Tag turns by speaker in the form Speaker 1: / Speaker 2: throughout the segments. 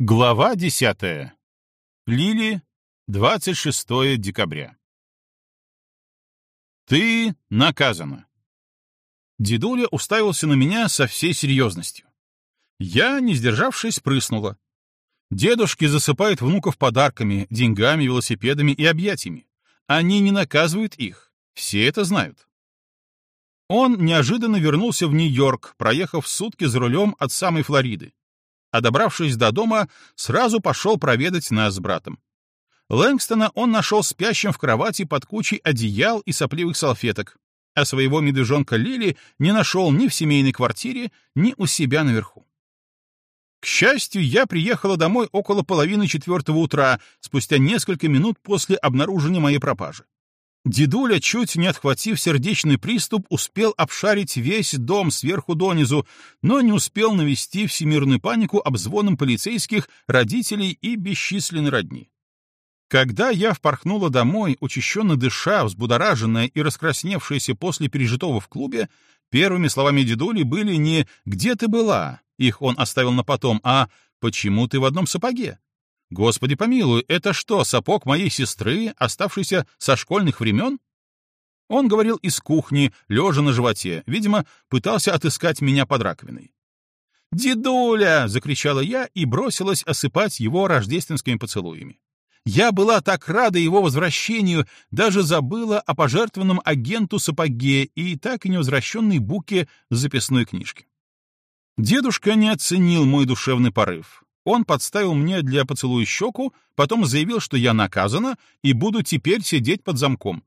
Speaker 1: Глава 10. Лили, 26 декабря. Ты наказана. Дедуля уставился на меня со всей серьезностью. Я, не сдержавшись, прыснула. Дедушки засыпают внуков подарками, деньгами, велосипедами и объятиями. Они не наказывают их. Все это знают. Он неожиданно вернулся в Нью-Йорк, проехав сутки за рулем от самой Флориды а добравшись до дома, сразу пошел проведать нас с братом. Лэнгстона он нашел спящим в кровати под кучей одеял и сопливых салфеток, а своего медвежонка Лили не нашел ни в семейной квартире, ни у себя наверху. К счастью, я приехала домой около половины четвертого утра, спустя несколько минут после обнаружения моей пропажи. Дедуля, чуть не отхватив сердечный приступ, успел обшарить весь дом сверху донизу, но не успел навести всемирную панику обзвоном полицейских, родителей и бесчисленной родни. Когда я впорхнула домой, учащенно дыша, взбудораженная и раскрасневшаяся после пережитого в клубе, первыми словами дедули были не «где ты была?», их он оставил на потом, а «почему ты в одном сапоге?». Господи помилуй, это что, сапог моей сестры, оставшийся со школьных времен? Он говорил из кухни, лежа на животе, видимо, пытался отыскать меня под раковиной. «Дедуля!» — закричала я и бросилась осыпать его рождественскими поцелуями. Я была так рада его возвращению, даже забыла о пожертвованном агенту сапоге и так и невозвращенной буке записной книжки. Дедушка не оценил мой душевный порыв. Он подставил мне для поцелуя щеку, потом заявил, что я наказана и буду теперь сидеть под замком.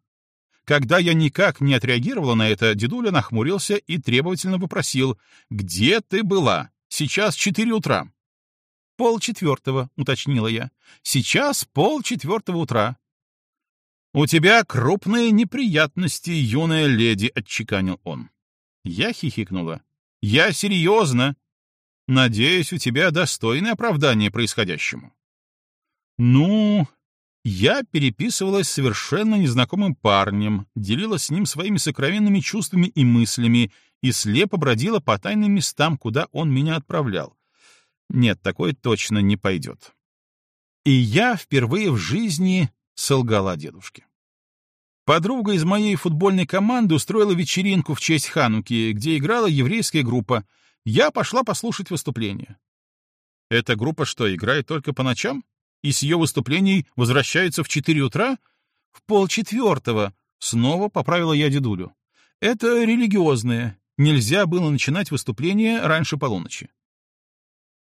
Speaker 1: Когда я никак не отреагировала на это, дедуля нахмурился и требовательно попросил, «Где ты была? Сейчас четыре утра». «Пол четвертого», — уточнила я. «Сейчас пол четвертого утра». «У тебя крупные неприятности, юная леди», — отчеканил он. Я хихикнула. «Я серьезно. Надеюсь, у тебя достойное оправдание происходящему. Ну, я переписывалась с совершенно незнакомым парнем, делилась с ним своими сокровенными чувствами и мыслями и слепо бродила по тайным местам, куда он меня отправлял. Нет, такое точно не пойдет. И я впервые в жизни солгала дедушке. Подруга из моей футбольной команды устроила вечеринку в честь Хануки, где играла еврейская группа — я пошла послушать выступление. Эта группа что, играет только по ночам? И с ее выступлений возвращается в 4 утра? В полчетвертого. Снова поправила я дедулю. Это религиозное. Нельзя было начинать выступление раньше полуночи.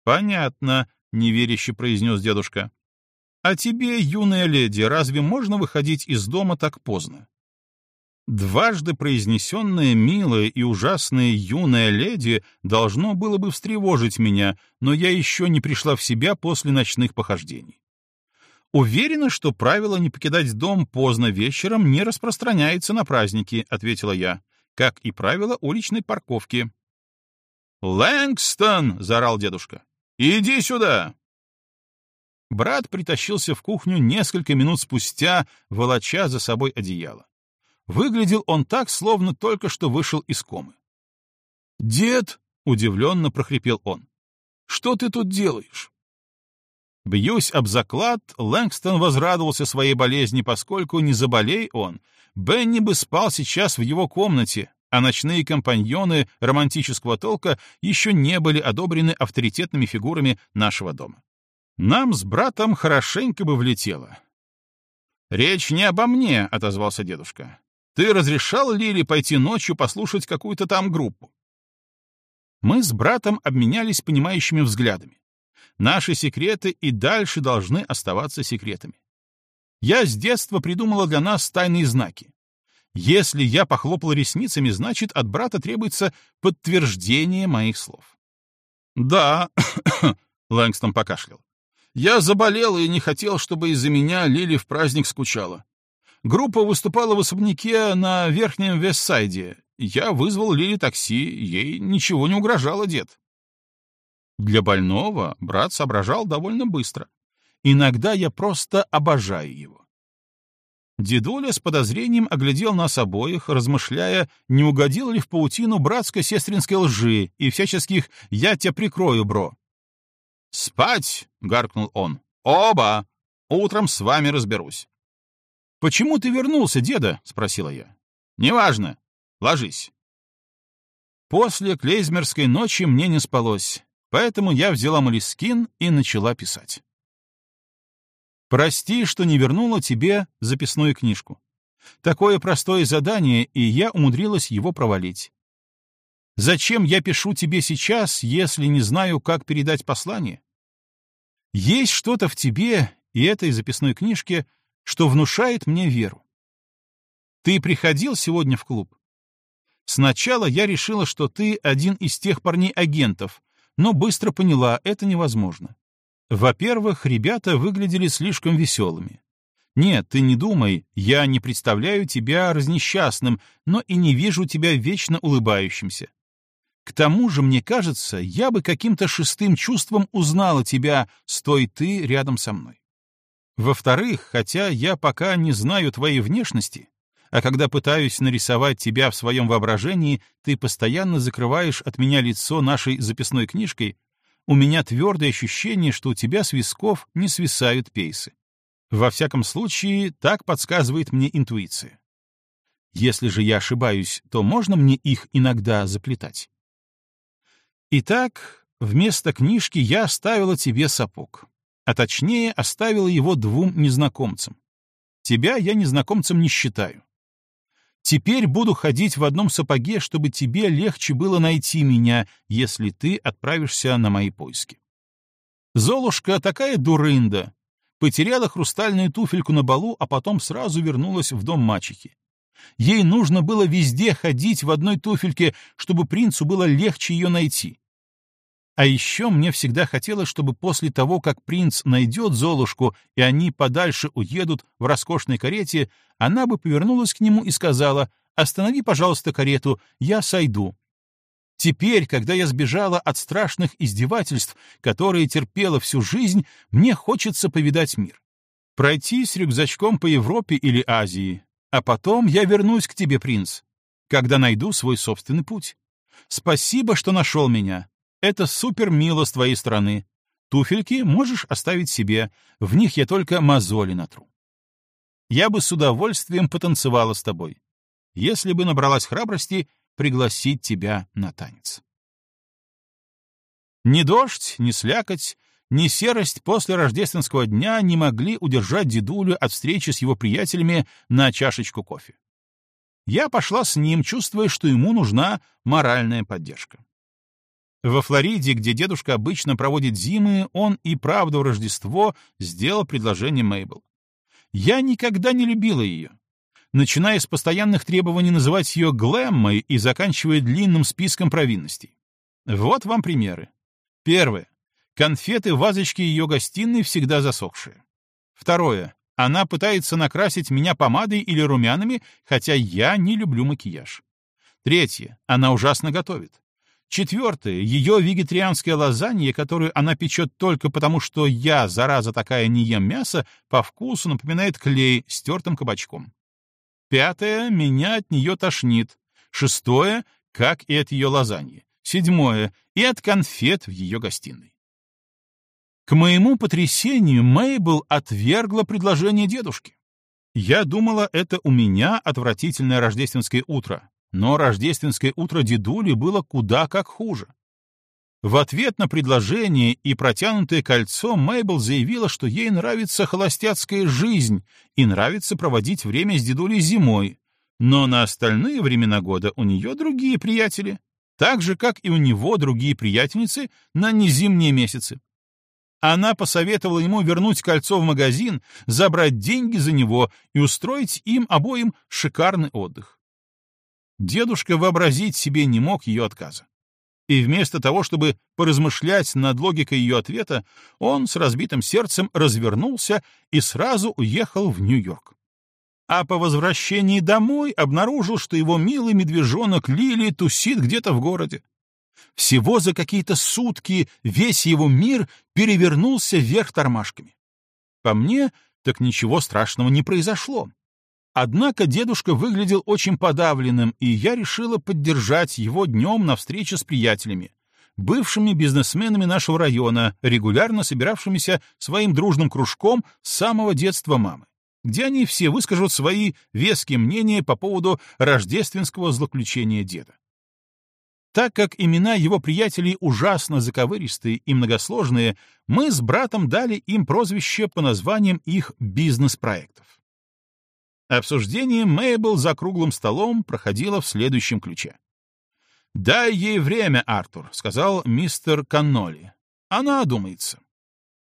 Speaker 1: Понятно, неверяще произнес дедушка. А тебе, юная леди, разве можно выходить из дома так поздно? Дважды произнесенное милая и ужасная юная леди должно было бы встревожить меня, но я еще не пришла в себя после ночных похождений. «Уверена, что правило не покидать дом поздно вечером не распространяется на праздники», — ответила я, как и правило уличной парковки. «Лэнгстон!» — заорал дедушка. «Иди сюда!» Брат притащился в кухню несколько минут спустя, волоча за собой одеяло. Выглядел он так, словно только что вышел из комы. «Дед!» — удивленно прохрипел он. «Что ты тут делаешь?» Бьюсь об заклад, Лэнгстон возрадовался своей болезни, поскольку не заболей он, Бенни бы спал сейчас в его комнате, а ночные компаньоны романтического толка еще не были одобрены авторитетными фигурами нашего дома. Нам с братом хорошенько бы влетело. «Речь не обо мне», — отозвался дедушка. Ты разрешал Лили пойти ночью послушать какую-то там группу?» Мы с братом обменялись понимающими взглядами. Наши секреты и дальше должны оставаться секретами. Я с детства придумала для нас тайные знаки. Если я похлопал ресницами, значит, от брата требуется подтверждение моих слов. «Да», — Лэнгстон покашлял, — «я заболел и не хотел, чтобы из-за меня Лили в праздник скучала. Группа выступала в особняке на Верхнем Вестсайде. Я вызвал Лили такси, ей ничего не угрожало, дед. Для больного брат соображал довольно быстро. Иногда я просто обожаю его. Дедуля с подозрением оглядел нас обоих, размышляя, не угодил ли в паутину братско-сестринской лжи и всяческих «я тебя прикрою, бро». «Спать!» — гаркнул он. «Оба! Утром с вами разберусь». «Почему ты вернулся, деда?» — спросила я. «Неважно. Ложись». После клейзмерской ночи мне не спалось, поэтому я взяла молескин и начала писать. «Прости, что не вернула тебе записную книжку. Такое простое задание, и я умудрилась его провалить. Зачем я пишу тебе сейчас, если не знаю, как передать послание? Есть что-то в тебе и этой записной книжке, что внушает мне веру. Ты приходил сегодня в клуб? Сначала я решила, что ты один из тех парней-агентов, но быстро поняла, это невозможно. Во-первых, ребята выглядели слишком веселыми. Нет, ты не думай, я не представляю тебя разнесчастным, но и не вижу тебя вечно улыбающимся. К тому же, мне кажется, я бы каким-то шестым чувством узнала тебя, стой ты рядом со мной. Во-вторых, хотя я пока не знаю твоей внешности, а когда пытаюсь нарисовать тебя в своем воображении, ты постоянно закрываешь от меня лицо нашей записной книжкой, у меня твердое ощущение, что у тебя с висков не свисают пейсы. Во всяком случае, так подсказывает мне интуиция. Если же я ошибаюсь, то можно мне их иногда заплетать? Итак, вместо книжки я оставила тебе сапог, а точнее оставила его двум незнакомцам. Тебя я незнакомцем не считаю. Теперь буду ходить в одном сапоге, чтобы тебе легче было найти меня, если ты отправишься на мои поиски. Золушка такая дурында. Потеряла хрустальную туфельку на балу, а потом сразу вернулась в дом мачехи. Ей нужно было везде ходить в одной туфельке, чтобы принцу было легче ее найти. А еще мне всегда хотелось, чтобы после того, как принц найдет Золушку, и они подальше уедут в роскошной карете, она бы повернулась к нему и сказала «Останови, пожалуйста, карету, я сойду». Теперь, когда я сбежала от страшных издевательств, которые терпела всю жизнь, мне хочется повидать мир. Пройти с рюкзачком по Европе или Азии. А потом я вернусь к тебе, принц, когда найду свой собственный путь. Спасибо, что нашел меня. Это супер мило с твоей стороны. Туфельки можешь оставить себе, в них я только мозоли натру. Я бы с удовольствием потанцевала с тобой, если бы набралась храбрости пригласить тебя на танец. Ни дождь, ни слякоть, ни серость после рождественского дня не могли удержать дедулю от встречи с его приятелями на чашечку кофе. Я пошла с ним, чувствуя, что ему нужна моральная поддержка. Во Флориде, где дедушка обычно проводит зимы, он и правда в Рождество сделал предложение Мейбл. Я никогда не любила ее. Начиная с постоянных требований называть ее Глэммой и заканчивая длинным списком провинностей. Вот вам примеры. Первое. Конфеты в вазочке ее гостиной всегда засохшие. Второе. Она пытается накрасить меня помадой или румянами, хотя я не люблю макияж. Третье. Она ужасно готовит. Четвертое. Ее вегетарианская лазанья, которую она печет только потому, что я, зараза такая, не ем мясо, по вкусу напоминает клей с тертым кабачком. Пятое. Меня от нее тошнит. Шестое. Как и от ее лазаньи. Седьмое. И от конфет в ее гостиной. К моему потрясению Мейбл отвергла предложение дедушки. Я думала, это у меня отвратительное рождественское утро, но рождественское утро дедули было куда как хуже. В ответ на предложение и протянутое кольцо Мейбл заявила, что ей нравится холостяцкая жизнь и нравится проводить время с дедулей зимой, но на остальные времена года у нее другие приятели, так же, как и у него другие приятельницы на незимние месяцы. Она посоветовала ему вернуть кольцо в магазин, забрать деньги за него и устроить им обоим шикарный отдых. Дедушка вообразить себе не мог ее отказа. И вместо того, чтобы поразмышлять над логикой ее ответа, он с разбитым сердцем развернулся и сразу уехал в Нью-Йорк. А по возвращении домой обнаружил, что его милый медвежонок Лили тусит где-то в городе. Всего за какие-то сутки весь его мир перевернулся вверх тормашками. По мне, так ничего страшного не произошло. Однако дедушка выглядел очень подавленным, и я решила поддержать его днем на встрече с приятелями. бывшими бизнесменами нашего района, регулярно собиравшимися своим дружным кружком с самого детства мамы, где они все выскажут свои веские мнения по поводу рождественского злоключения деда. Так как имена его приятелей ужасно заковыристые и многосложные, мы с братом дали им прозвище по названиям их бизнес-проектов. Обсуждение Мейбл за круглым столом проходило в следующем ключе. «Дай ей время, Артур», — сказал мистер Канноли. «Она одумается».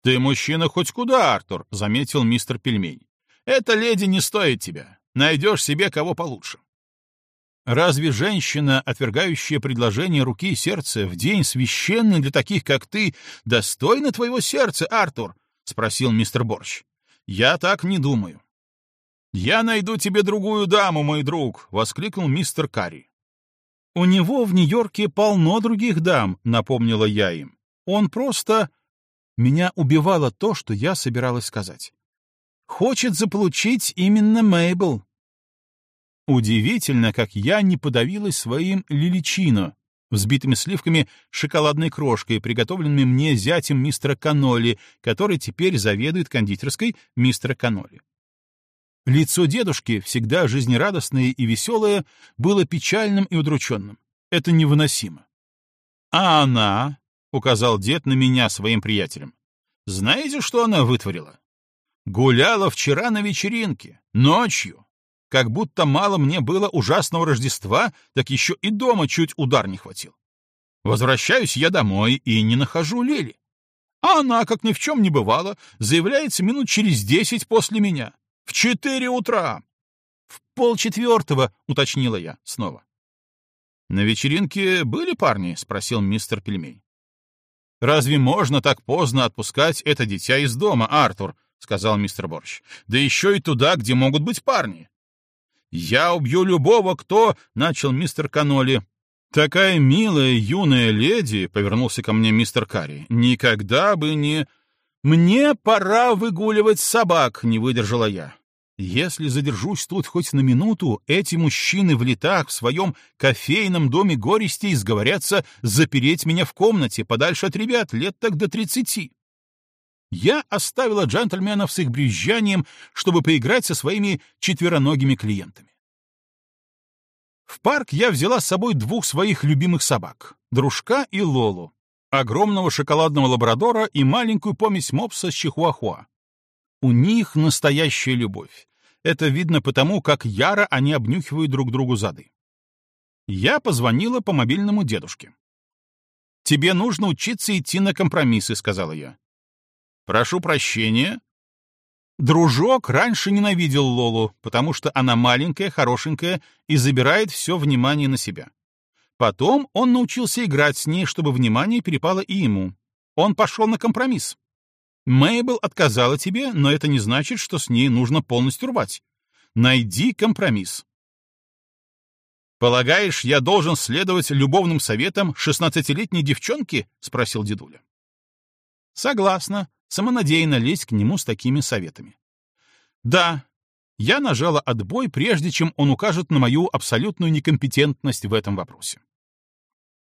Speaker 1: «Ты мужчина хоть куда, Артур», — заметил мистер Пельмень. «Эта леди не стоит тебя. Найдешь себе кого получше». Разве женщина, отвергающая предложение руки и сердца в день священный для таких, как ты, достойна твоего сердца, Артур? — спросил мистер Борщ. — Я так не думаю. — Я найду тебе другую даму, мой друг, — воскликнул мистер Карри. — У него в Нью-Йорке полно других дам, — напомнила я им. Он просто... Меня убивало то, что я собиралась сказать. Хочет заполучить именно Мейбл. Удивительно, как я не подавилась своим лиличино, взбитыми сливками шоколадной крошкой, приготовленными мне зятем мистера Каноли, который теперь заведует кондитерской мистера Каноли. Лицо дедушки, всегда жизнерадостное и веселое, было печальным и удрученным. Это невыносимо. «А она», — указал дед на меня своим приятелем, — «знаете, что она вытворила? Гуляла вчера на вечеринке, ночью, как будто мало мне было ужасного Рождества, так еще и дома чуть удар не хватил. Возвращаюсь я домой и не нахожу Лили. А она, как ни в чем не бывало, заявляется минут через десять после меня. В четыре утра. В полчетвертого, уточнила я снова. На вечеринке были парни? спросил мистер Пельмень. Разве можно так поздно отпускать это дитя из дома, Артур? сказал мистер Борщ. Да еще и туда, где могут быть парни. «Я убью любого, кто...» — начал мистер Каноли. «Такая милая юная леди», — повернулся ко мне мистер Карри, — «никогда бы не...» «Мне пора выгуливать собак», — не выдержала я. «Если задержусь тут хоть на минуту, эти мужчины в летах в своем кофейном доме горестей сговорятся запереть меня в комнате подальше от ребят лет так до тридцати» я оставила джентльменов с их брюзжанием, чтобы поиграть со своими четвероногими клиентами. В парк я взяла с собой двух своих любимых собак — Дружка и Лолу, огромного шоколадного лабрадора и маленькую помесь мопса с чихуахуа. У них настоящая любовь. Это видно потому, как яро они обнюхивают друг другу зады. Я позвонила по мобильному дедушке. «Тебе нужно учиться идти на компромиссы», — сказала я. Прошу прощения. Дружок раньше ненавидел Лолу, потому что она маленькая, хорошенькая и забирает все внимание на себя. Потом он научился играть с ней, чтобы внимание перепало и ему. Он пошел на компромисс. Мейбл отказала тебе, но это не значит, что с ней нужно полностью рвать. Найди компромисс. «Полагаешь, я должен следовать любовным советам шестнадцатилетней девчонки?» — спросил дедуля. «Согласна», самонадеянно лезть к нему с такими советами. Да, я нажала отбой, прежде чем он укажет на мою абсолютную некомпетентность в этом вопросе.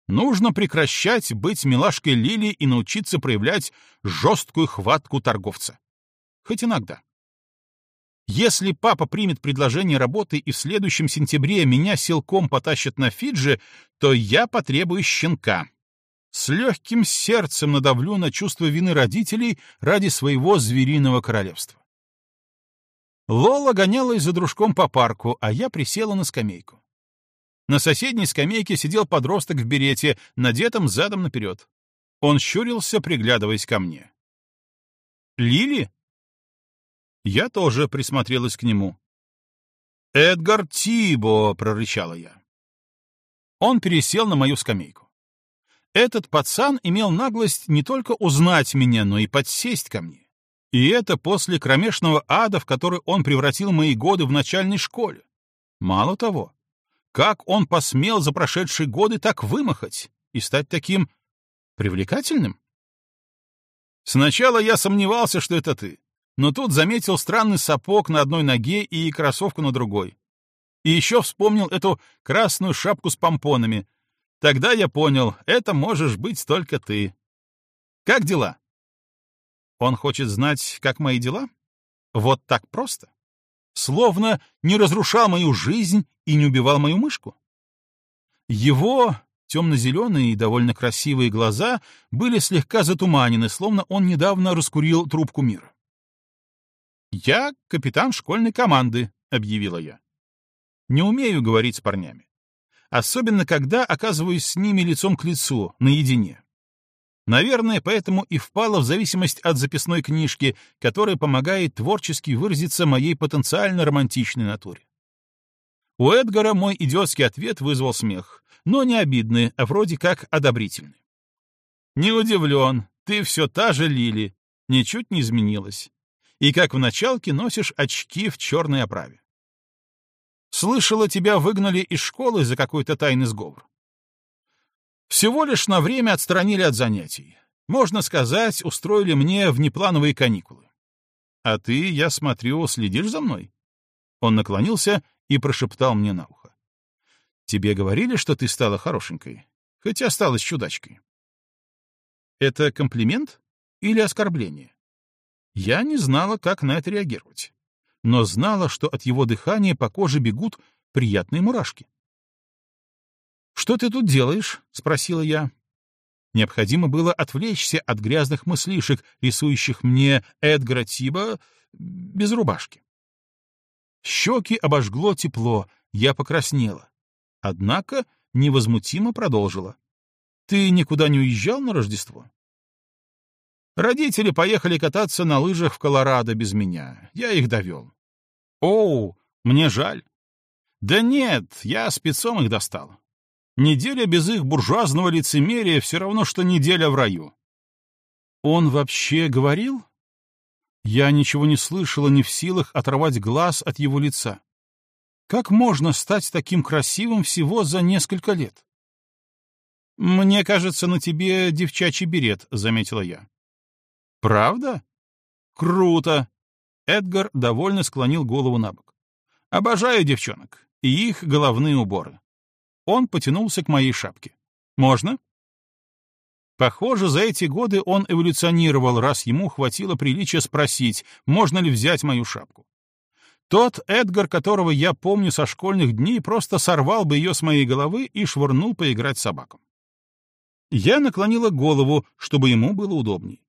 Speaker 1: Нужно прекращать быть милашкой Лили и научиться проявлять жесткую хватку торговца. Хоть иногда. Если папа примет предложение работы и в следующем сентябре меня силком потащат на Фиджи, то я потребую щенка, с легким сердцем надавлю на чувство вины родителей ради своего звериного королевства. Лола гонялась за дружком по парку, а я присела на скамейку. На соседней скамейке сидел подросток в берете, надетом задом наперед. Он щурился, приглядываясь ко мне. «Лили?» Я тоже присмотрелась к нему. «Эдгар Тибо!» — прорычала я. Он пересел на мою скамейку. Этот пацан имел наглость не только узнать меня, но и подсесть ко мне. И это после кромешного ада, в который он превратил мои годы в начальной школе. Мало того, как он посмел за прошедшие годы так вымахать и стать таким привлекательным? Сначала я сомневался, что это ты, но тут заметил странный сапог на одной ноге и кроссовку на другой. И еще вспомнил эту красную шапку с помпонами, Тогда я понял, это можешь быть только ты. Как дела? Он хочет знать, как мои дела? Вот так просто? Словно не разрушал мою жизнь и не убивал мою мышку? Его темно-зеленые и довольно красивые глаза были слегка затуманены, словно он недавно раскурил трубку мира. «Я капитан школьной команды», — объявила я. «Не умею говорить с парнями. Особенно, когда оказываюсь с ними лицом к лицу, наедине. Наверное, поэтому и впала в зависимость от записной книжки, которая помогает творчески выразиться моей потенциально романтичной натуре. У Эдгара мой идиотский ответ вызвал смех, но не обидный, а вроде как одобрительный. «Не удивлен, ты все та же Лили, ничуть не изменилась. И как в началке носишь очки в черной оправе. Слышала, тебя выгнали из школы за какой-то тайный сговор. Всего лишь на время отстранили от занятий. Можно сказать, устроили мне внеплановые каникулы. А ты, я смотрю, следишь за мной? Он наклонился и прошептал мне на ухо. Тебе говорили, что ты стала хорошенькой, хоть осталась чудачкой. Это комплимент или оскорбление? Я не знала, как на это реагировать, но знала, что от его дыхания по коже бегут приятные мурашки. «Что ты тут делаешь?» — спросила я. Необходимо было отвлечься от грязных мыслишек, рисующих мне Эдгара Тиба без рубашки. Щеки обожгло тепло, я покраснела. Однако невозмутимо продолжила. «Ты никуда не уезжал на Рождество?» Родители поехали кататься на лыжах в Колорадо без меня. Я их довел. «Оу, мне жаль». «Да нет, я спецом их достал. Неделя без их буржуазного лицемерия все равно, что неделя в раю. Он вообще говорил? Я ничего не слышала, не в силах оторвать глаз от его лица. Как можно стать таким красивым всего за несколько лет? «Мне кажется, на тебе девчачий берет», — заметила я. «Правда? Круто!» Эдгар довольно склонил голову на бок. «Обожаю девчонок и их головные уборы. Он потянулся к моей шапке. «Можно?» Похоже, за эти годы он эволюционировал, раз ему хватило приличия спросить, можно ли взять мою шапку. Тот Эдгар, которого я помню со школьных дней, просто сорвал бы ее с моей головы и швырнул поиграть с собаком. Я наклонила голову, чтобы ему было удобней.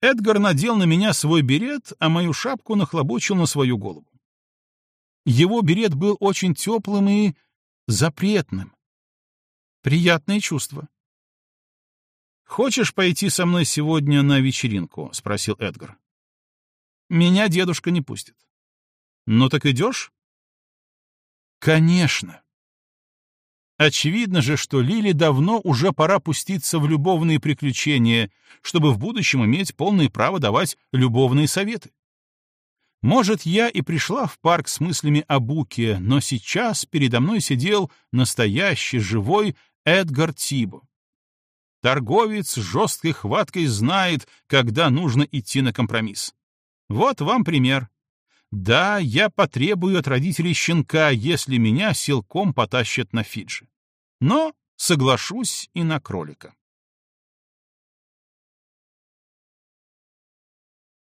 Speaker 1: Эдгар надел на меня свой берет, а мою шапку нахлобучил на свою голову. Его берет был очень теплым и запретным. Приятное чувство. «Хочешь пойти со мной сегодня на вечеринку?» — спросил Эдгар. «Меня дедушка не пустит». «Ну так идешь?» «Конечно». Очевидно же, что Лиле давно уже пора пуститься в любовные приключения, чтобы в будущем иметь полное право давать любовные советы. Может, я и пришла в парк с мыслями о Буке, но сейчас передо мной сидел настоящий, живой Эдгар Тибо. Торговец с жесткой хваткой знает, когда нужно идти на компромисс. Вот вам пример. Да, я потребую от родителей щенка, если меня силком потащат на Фиджи. Но соглашусь и на кролика.